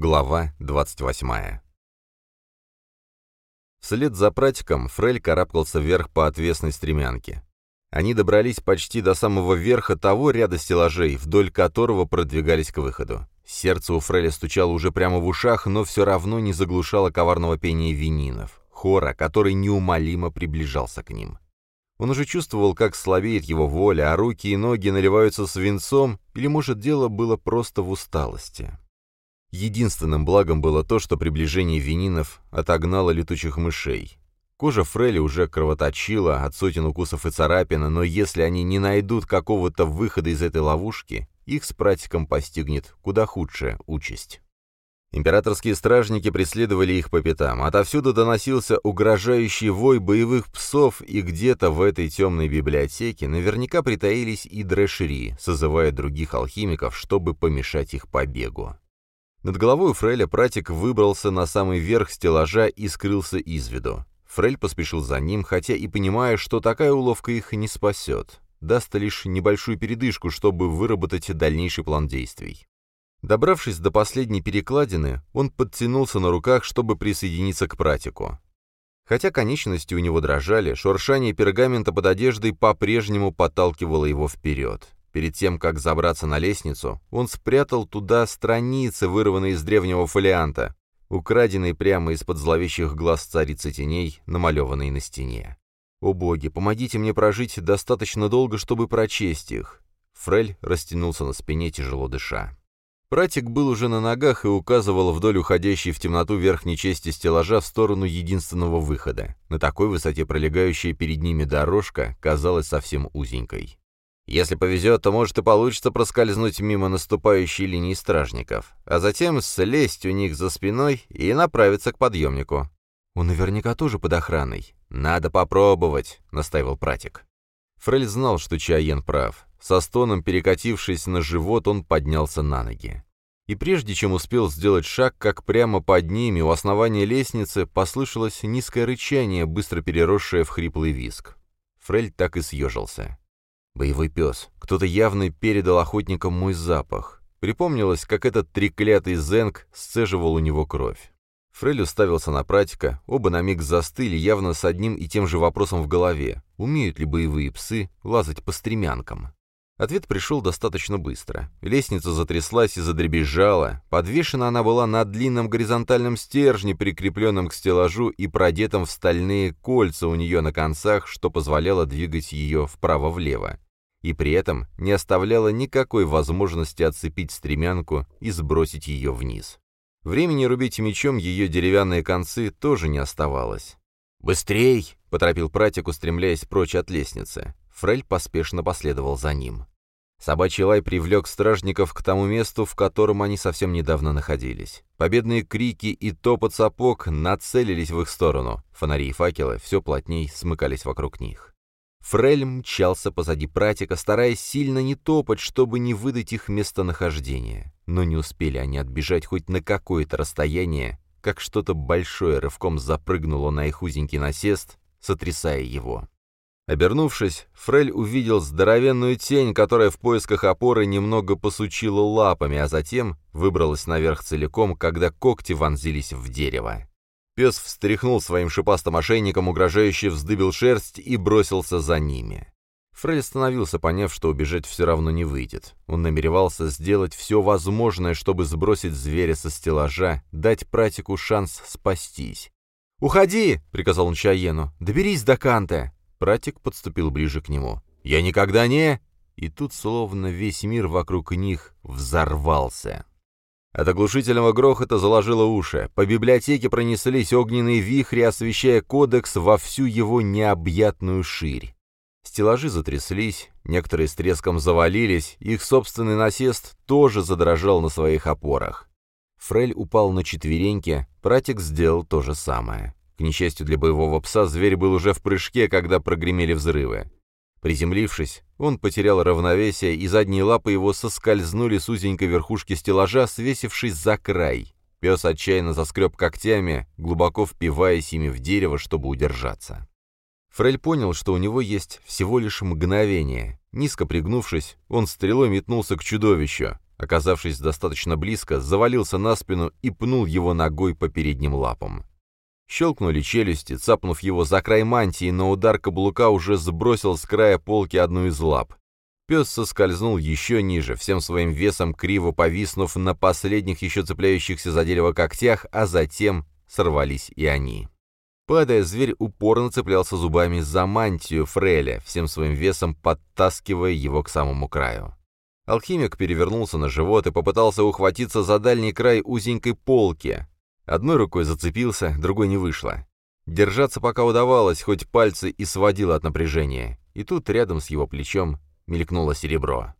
Глава 28. Вслед за пратиком Фрель карабкался вверх по отвесной стремянке. Они добрались почти до самого верха того ряда стеллажей, вдоль которого продвигались к выходу. Сердце у Фреля стучало уже прямо в ушах, но все равно не заглушало коварного пения вининов, хора, который неумолимо приближался к ним. Он уже чувствовал, как слабеет его воля, а руки и ноги наливаются свинцом, или, может, дело было просто в усталости. Единственным благом было то, что приближение вининов отогнало летучих мышей. Кожа Фрели уже кровоточила от сотен укусов и царапин, но если они не найдут какого-то выхода из этой ловушки, их с пратиком постигнет куда худшая участь. Императорские стражники преследовали их по пятам. Отовсюду доносился угрожающий вой боевых псов, и где-то в этой темной библиотеке наверняка притаились и дрэшери, созывая других алхимиков, чтобы помешать их побегу. Над головой у Фреля пратик выбрался на самый верх стеллажа и скрылся из виду. Фрель поспешил за ним, хотя и понимая, что такая уловка их не спасет. Даст лишь небольшую передышку, чтобы выработать дальнейший план действий. Добравшись до последней перекладины, он подтянулся на руках, чтобы присоединиться к пратику. Хотя конечности у него дрожали, шуршание пергамента под одеждой по-прежнему подталкивало его вперед. Перед тем, как забраться на лестницу, он спрятал туда страницы, вырванные из древнего фолианта, украденные прямо из-под зловещих глаз царицы теней, намалеванные на стене. «О боги, помогите мне прожить достаточно долго, чтобы прочесть их!» Фрель растянулся на спине, тяжело дыша. Пратик был уже на ногах и указывал вдоль уходящей в темноту верхней части стеллажа в сторону единственного выхода. На такой высоте пролегающая перед ними дорожка казалась совсем узенькой. Если повезет, то может и получится проскользнуть мимо наступающей линии стражников, а затем слезть у них за спиной и направиться к подъемнику. Он наверняка тоже под охраной. «Надо попробовать», — настаивал пратик. Фрель знал, что Чаен прав. Со стоном перекатившись на живот, он поднялся на ноги. И прежде чем успел сделать шаг, как прямо под ними, у основания лестницы, послышалось низкое рычание, быстро переросшее в хриплый виск. Фрель так и съежился. Боевой пес. Кто-то явно передал охотникам мой запах. Припомнилось, как этот треклятый зенг сцеживал у него кровь. Фрель уставился на пратика, оба на миг застыли, явно с одним и тем же вопросом в голове. Умеют ли боевые псы лазать по стремянкам? Ответ пришел достаточно быстро. Лестница затряслась и задребезжала. Подвешена она была на длинном горизонтальном стержне, прикрепленном к стеллажу и продетом в стальные кольца у нее на концах, что позволяло двигать ее вправо-влево и при этом не оставляла никакой возможности отцепить стремянку и сбросить ее вниз. Времени рубить мечом ее деревянные концы тоже не оставалось. «Быстрей!» — поторопил пратик, устремляясь прочь от лестницы. Фрель поспешно последовал за ним. Собачий лай привлек стражников к тому месту, в котором они совсем недавно находились. Победные крики и топот сапог нацелились в их сторону. Фонари и факелы все плотней смыкались вокруг них. Фрель мчался позади пратика, стараясь сильно не топать, чтобы не выдать их местонахождение. Но не успели они отбежать хоть на какое-то расстояние, как что-то большое рывком запрыгнуло на их узенький насест, сотрясая его. Обернувшись, Фрель увидел здоровенную тень, которая в поисках опоры немного посучила лапами, а затем выбралась наверх целиком, когда когти вонзились в дерево. Пес встряхнул своим шипастым ошейником, угрожающе вздыбил шерсть и бросился за ними. Фрель остановился, поняв, что убежать все равно не выйдет. Он намеревался сделать все возможное, чтобы сбросить зверя со стеллажа, дать пратику шанс спастись. «Уходи!» — приказал он Чаену. «Доберись до Канте!» Пратик подступил ближе к нему. «Я никогда не...» И тут словно весь мир вокруг них взорвался. От оглушительного грохота заложило уши. По библиотеке пронеслись огненные вихри, освещая кодекс во всю его необъятную ширь. Стеллажи затряслись, некоторые с треском завалились, их собственный насест тоже задрожал на своих опорах. Фрель упал на четвереньки, Пратик сделал то же самое. К несчастью для боевого пса, зверь был уже в прыжке, когда прогремели взрывы. Приземлившись, он потерял равновесие, и задние лапы его соскользнули с узенькой верхушки стеллажа, свесившись за край. Пес отчаянно заскреб когтями, глубоко впиваясь ими в дерево, чтобы удержаться. Фрель понял, что у него есть всего лишь мгновение. Низко пригнувшись, он стрелой метнулся к чудовищу. оказавшись достаточно близко, завалился на спину и пнул его ногой по передним лапам. Щелкнули челюсти, цапнув его за край мантии, но удар каблука уже сбросил с края полки одну из лап. Пес соскользнул еще ниже, всем своим весом криво повиснув на последних еще цепляющихся за дерево когтях, а затем сорвались и они. Падая, зверь упорно цеплялся зубами за мантию Фреля, всем своим весом подтаскивая его к самому краю. Алхимик перевернулся на живот и попытался ухватиться за дальний край узенькой полки. Одной рукой зацепился, другой не вышло. Держаться пока удавалось, хоть пальцы и сводило от напряжения. И тут рядом с его плечом мелькнуло серебро.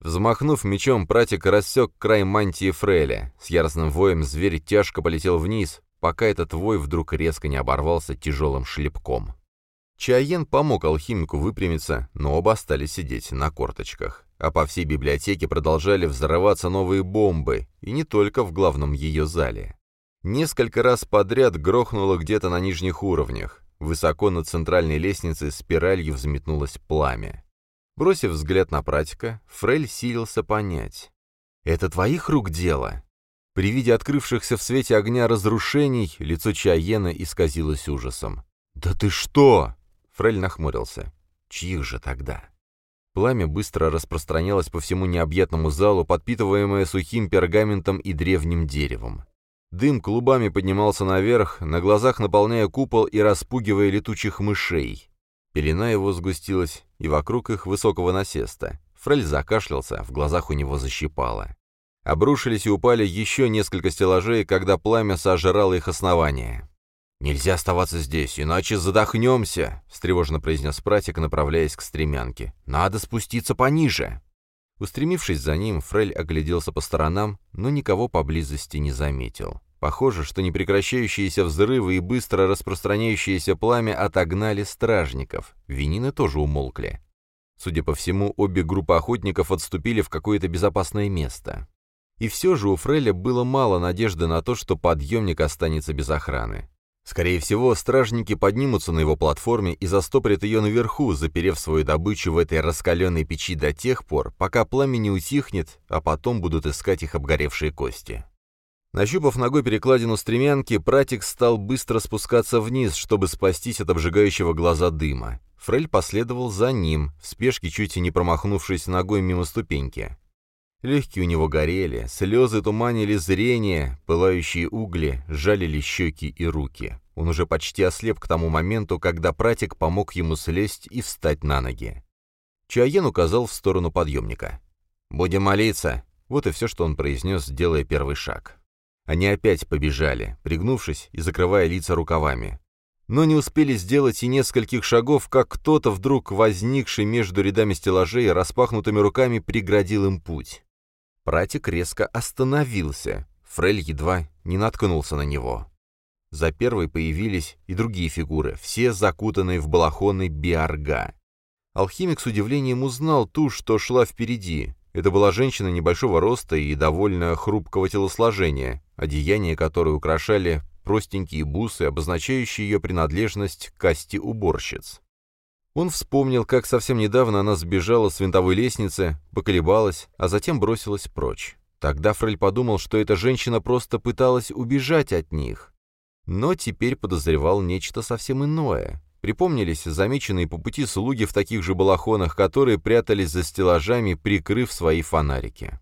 Взмахнув мечом, пратик рассек край мантии Фреля. С яростным воем зверь тяжко полетел вниз, пока этот вой вдруг резко не оборвался тяжелым шлепком. Чаен помог алхимику выпрямиться, но оба остались сидеть на корточках. А по всей библиотеке продолжали взрываться новые бомбы, и не только в главном ее зале. Несколько раз подряд грохнуло где-то на нижних уровнях. Высоко над центральной лестницей спиралью взметнулось пламя. Бросив взгляд на пратика, Фрель силился понять. «Это твоих рук дело?» При виде открывшихся в свете огня разрушений, лицо Чаена исказилось ужасом. «Да ты что?» Фрель нахмурился. «Чьих же тогда?» Пламя быстро распространялось по всему необъятному залу, подпитываемое сухим пергаментом и древним деревом. Дым клубами поднимался наверх, на глазах наполняя купол и распугивая летучих мышей. Пелена его сгустилась, и вокруг их высокого насеста. Фрель закашлялся, в глазах у него защипало. Обрушились и упали еще несколько стеллажей, когда пламя сожрало их основание. «Нельзя оставаться здесь, иначе задохнемся», — встревоженно произнес пратик, направляясь к стремянке. «Надо спуститься пониже». Устремившись за ним, Фрель огляделся по сторонам, но никого поблизости не заметил. Похоже, что непрекращающиеся взрывы и быстро распространяющееся пламя отогнали стражников. Винины тоже умолкли. Судя по всему, обе группы охотников отступили в какое-то безопасное место. И все же у Фреля было мало надежды на то, что подъемник останется без охраны. Скорее всего, стражники поднимутся на его платформе и застопорят ее наверху, заперев свою добычу в этой раскаленной печи до тех пор, пока пламя не утихнет, а потом будут искать их обгоревшие кости. Нащупав ногой перекладину стремянки, пратик стал быстро спускаться вниз, чтобы спастись от обжигающего глаза дыма. Фрель последовал за ним, в спешке чуть не промахнувшись ногой мимо ступеньки. Легкие у него горели, слезы туманили зрение, пылающие угли жалили щеки и руки. Он уже почти ослеп к тому моменту, когда пратик помог ему слезть и встать на ноги. Чаен указал в сторону подъемника. «Будем молиться!» Вот и все, что он произнес, делая первый шаг. Они опять побежали, пригнувшись и закрывая лица рукавами. Но не успели сделать и нескольких шагов, как кто-то вдруг, возникший между рядами стеллажей, распахнутыми руками преградил им путь. Пратик резко остановился. Фрель едва не наткнулся на него. За первой появились и другие фигуры, все закутанные в балахоны биарга. Алхимик с удивлением узнал ту, что шла впереди. Это была женщина небольшого роста и довольно хрупкого телосложения, одеяния которой украшали простенькие бусы, обозначающие ее принадлежность к касте уборщиц. Он вспомнил, как совсем недавно она сбежала с винтовой лестницы, поколебалась, а затем бросилась прочь. Тогда Фрель подумал, что эта женщина просто пыталась убежать от них. Но теперь подозревал нечто совсем иное. Припомнились замеченные по пути слуги в таких же балахонах, которые прятались за стеллажами, прикрыв свои фонарики.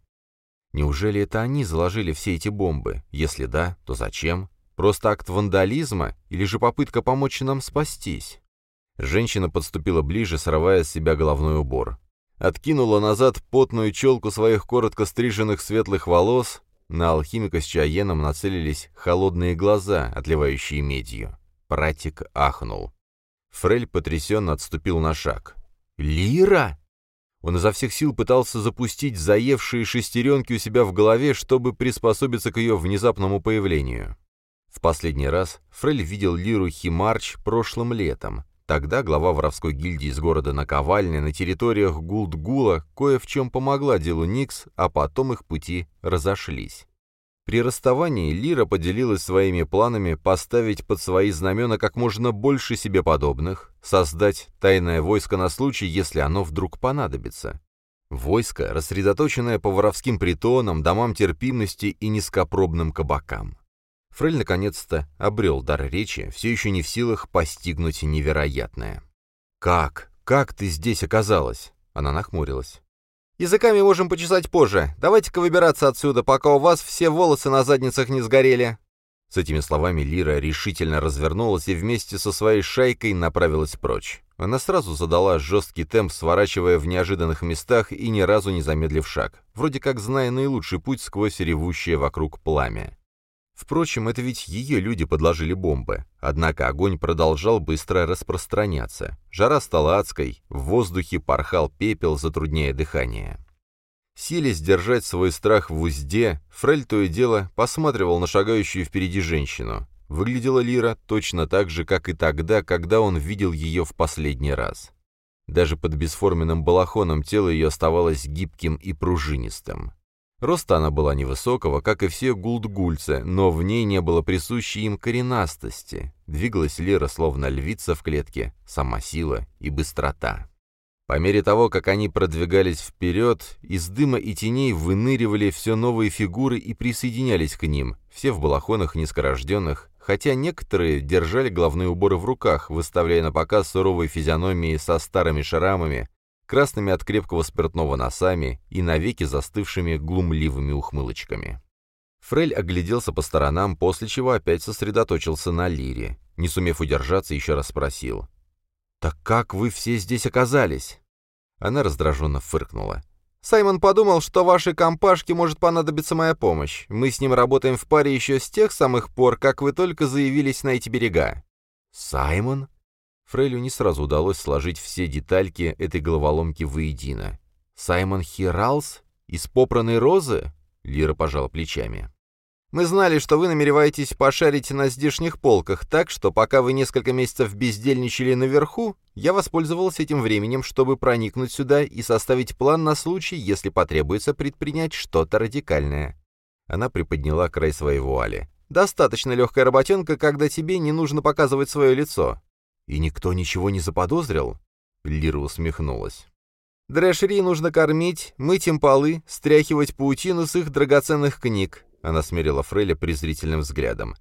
Неужели это они заложили все эти бомбы? Если да, то зачем? Просто акт вандализма или же попытка помочь нам спастись? Женщина подступила ближе, срывая с себя головной убор. Откинула назад потную челку своих коротко стриженных светлых волос. На алхимика с чаеном нацелились холодные глаза, отливающие медью. Пратик ахнул. Фрель потрясенно отступил на шаг. «Лира!» Он изо всех сил пытался запустить заевшие шестеренки у себя в голове, чтобы приспособиться к ее внезапному появлению. В последний раз Фрель видел Лиру Химарч прошлым летом. Тогда глава воровской гильдии из города Наковальня на территориях Гулдгула кое в чем помогла делу Никс, а потом их пути разошлись. При расставании Лира поделилась своими планами поставить под свои знамена как можно больше себе подобных, создать тайное войско на случай, если оно вдруг понадобится. Войско, рассредоточенное по воровским притонам, домам терпимости и низкопробным кабакам. Фрель наконец-то обрел дар речи, все еще не в силах постигнуть невероятное. «Как? Как ты здесь оказалась?» Она нахмурилась. «Языками можем почесать позже. Давайте-ка выбираться отсюда, пока у вас все волосы на задницах не сгорели». С этими словами Лира решительно развернулась и вместе со своей шайкой направилась прочь. Она сразу задала жесткий темп, сворачивая в неожиданных местах и ни разу не замедлив шаг, вроде как зная наилучший путь сквозь ревущее вокруг пламя. Впрочем, это ведь ее люди подложили бомбы. Однако огонь продолжал быстро распространяться. Жара стала адской, в воздухе порхал пепел, затрудняя дыхание. Силясь сдержать свой страх в узде, Фрель то и дело посматривал на шагающую впереди женщину. Выглядела Лира точно так же, как и тогда, когда он видел ее в последний раз. Даже под бесформенным балахоном тело ее оставалось гибким и пружинистым. Роста она была невысокого, как и все гулдгульцы, но в ней не было присущей им коренастости. Двигалась Лира словно львица в клетке, сама сила и быстрота. По мере того, как они продвигались вперед, из дыма и теней выныривали все новые фигуры и присоединялись к ним, все в балахонах низкорожденных, хотя некоторые держали головные уборы в руках, выставляя на показ суровые физиономии со старыми шрамами, красными от крепкого спиртного носами и навеки застывшими глумливыми ухмылочками. Фрель огляделся по сторонам, после чего опять сосредоточился на лире. Не сумев удержаться, еще раз спросил. «Так как вы все здесь оказались?» Она раздраженно фыркнула. «Саймон подумал, что вашей компашке может понадобиться моя помощь. Мы с ним работаем в паре еще с тех самых пор, как вы только заявились на эти берега». «Саймон?» Фрейлю не сразу удалось сложить все детальки этой головоломки воедино. «Саймон Хиралс? Из попранной розы?» Лира пожала плечами. Мы знали, что вы намереваетесь пошарить на здешних полках, так что пока вы несколько месяцев бездельничали наверху, я воспользовался этим временем, чтобы проникнуть сюда и составить план на случай, если потребуется предпринять что-то радикальное». Она приподняла край своей вуали. «Достаточно легкая работенка, когда тебе не нужно показывать свое лицо». «И никто ничего не заподозрил?» Лира усмехнулась. Дрэшери нужно кормить, мыть им полы, стряхивать паутину с их драгоценных книг. Она смерила Фреля презрительным взглядом.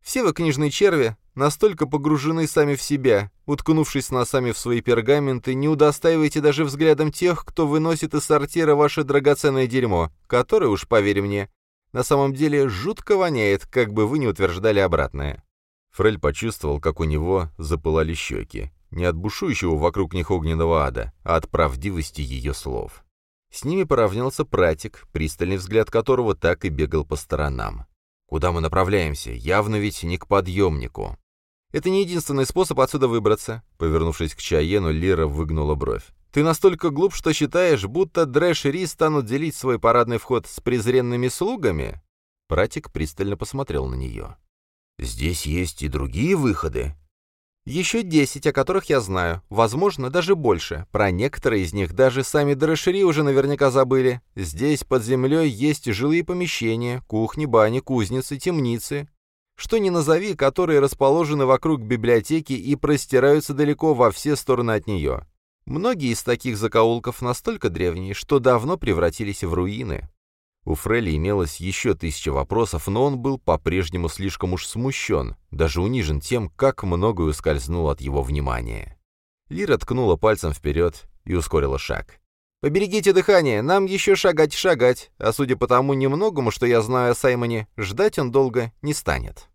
«Все вы, книжные черви, настолько погружены сами в себя, уткнувшись носами в свои пергаменты, не удостаиваете даже взглядом тех, кто выносит из сортира ваше драгоценное дерьмо, которое, уж поверь мне, на самом деле жутко воняет, как бы вы не утверждали обратное». Фрель почувствовал, как у него запылали щеки. Не от бушующего вокруг них огненного ада, а от правдивости ее слов. С ними поравнялся пратик, пристальный взгляд которого так и бегал по сторонам. «Куда мы направляемся? Явно ведь не к подъемнику». «Это не единственный способ отсюда выбраться», — повернувшись к Чаену, Лира выгнула бровь. «Ты настолько глуп, что считаешь, будто Дрэш и Ри станут делить свой парадный вход с презренными слугами?» Пратик пристально посмотрел на нее. «Здесь есть и другие выходы», еще десять, о которых я знаю. Возможно, даже больше. Про некоторые из них даже сами Дорошери уже наверняка забыли. Здесь под землей есть жилые помещения, кухни, бани, кузницы, темницы. Что ни назови, которые расположены вокруг библиотеки и простираются далеко во все стороны от нее. Многие из таких закоулков настолько древние, что давно превратились в руины. У Фрелли имелось еще тысяча вопросов, но он был по-прежнему слишком уж смущен, даже унижен тем, как многое ускользнуло от его внимания. Лира ткнула пальцем вперед и ускорила шаг. «Поберегите дыхание, нам еще шагать-шагать, а судя по тому немногому, что я знаю о Саймоне, ждать он долго не станет».